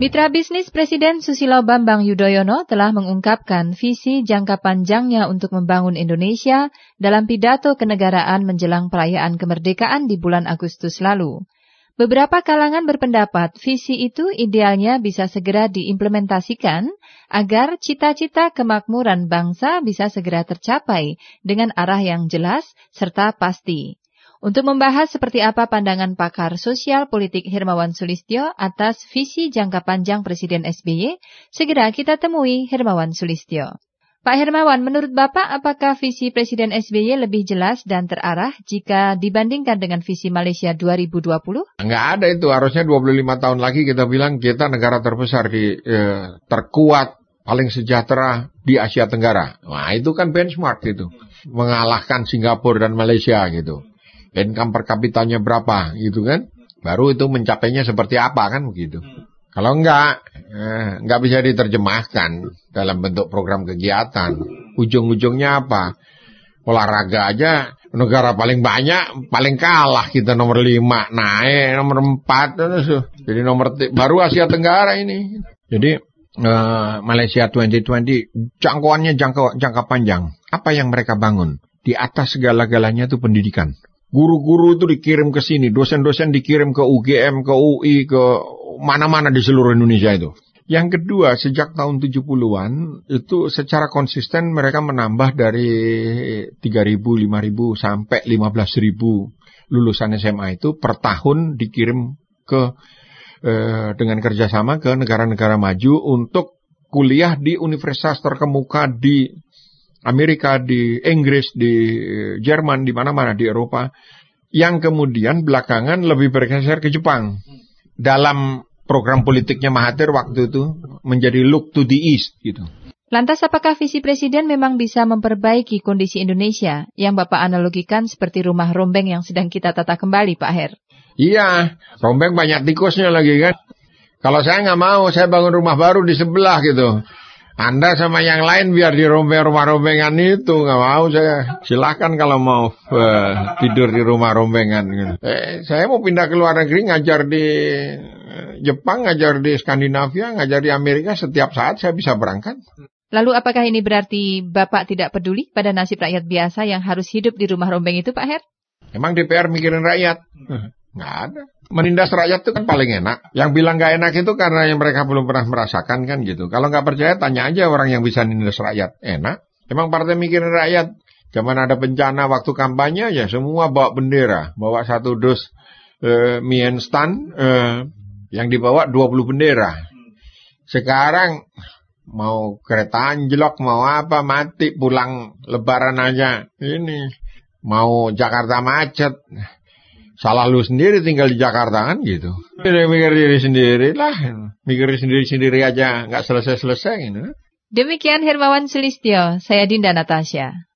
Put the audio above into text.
Mitra bisnis Presiden Susilo Bambang Yudhoyono telah mengungkapkan visi jangka panjangnya untuk membangun Indonesia dalam pidato kenegaraan menjelang perayaan kemerdekaan di bulan Agustus lalu. Beberapa kalangan berpendapat visi itu idealnya bisa segera diimplementasikan agar cita-cita kemakmuran bangsa bisa segera tercapai dengan arah yang jelas serta pasti. Untuk membahas seperti apa pandangan pakar sosial politik Hermawan Sulistyo atas visi jangka panjang Presiden SBY, segera kita temui Hermawan Sulistyo. Pak Hermawan, menurut Bapak apakah visi Presiden SBY lebih jelas dan terarah jika dibandingkan dengan visi Malaysia 2020? Enggak ada itu, harusnya 25 tahun lagi kita bilang kita negara terbesar di eh, terkuat, paling sejahtera di Asia Tenggara. Nah, itu kan benchmark gitu. Mengalahkan Singapura dan Malaysia gitu income per kapitanya berapa gitu kan. Baru itu mencapainya seperti apa kan begitu. Kalau enggak, eh, enggak bisa diterjemahkan dalam bentuk program kegiatan. Ujung-ujungnya apa? Olahraga aja negara paling banyak, paling kalah kita nomor lima, naik nomor empat, jadi nomor baru Asia Tenggara ini. Jadi uh, Malaysia 2020 jangkauannya jangka jangka panjang. Apa yang mereka bangun? Di atas segala-galanya itu pendidikan. Guru-guru itu dikirim ke sini, dosen-dosen dikirim ke UGM, ke UI, ke mana-mana di seluruh Indonesia itu. Yang kedua, sejak tahun 70-an itu secara konsisten mereka menambah dari 3.000, 5.000 sampai 15.000 lulusan SMA itu per tahun dikirim ke eh, dengan kerjasama ke negara-negara maju untuk kuliah di universitas terkemuka di Amerika, di Inggris, di Jerman, di mana-mana di Eropa, yang kemudian belakangan lebih bergeser ke Jepang. Dalam program politiknya Mahathir waktu itu menjadi look to the east gitu. Lantas apakah visi Presiden memang bisa memperbaiki kondisi Indonesia yang Bapak analogikan seperti rumah rombeng yang sedang kita tata kembali Pak Her? Iya, rombeng banyak tikusnya lagi kan. Kalau saya nggak mau, saya bangun rumah baru di sebelah gitu. Anda sama yang lain biar di rombeng rumah rombengan itu nggak mau saya. Silahkan kalau mau uh, tidur di rumah rombengan. Gitu. Eh, saya mau pindah ke luar negeri ngajar di eh, Jepang, ngajar di Skandinavia, ngajar di Amerika setiap saat saya bisa berangkat. Lalu apakah ini berarti Bapak tidak peduli pada nasib rakyat biasa yang harus hidup di rumah rombeng itu Pak Her? Emang DPR mikirin rakyat? Nggak ada. Menindas rakyat itu kan paling enak. Yang bilang nggak enak itu karena yang mereka belum pernah merasakan kan gitu. Kalau nggak percaya tanya aja orang yang bisa menindas rakyat. Enak. Emang partai mikirin rakyat. Zaman ada bencana waktu kampanye ya semua bawa bendera. Bawa satu dus eh, mie instan eh, yang dibawa 20 bendera. Sekarang mau kereta anjlok, mau apa, mati, pulang lebaran aja. Ini, mau Jakarta macet. Salah lu sendiri tinggal di Jakarta kan gitu. Jadi mikir diri sendiri lah. Mikir sendiri-sendiri aja nggak selesai-selesai gitu. Demikian Hermawan Sulistyo, saya Dinda Natasha.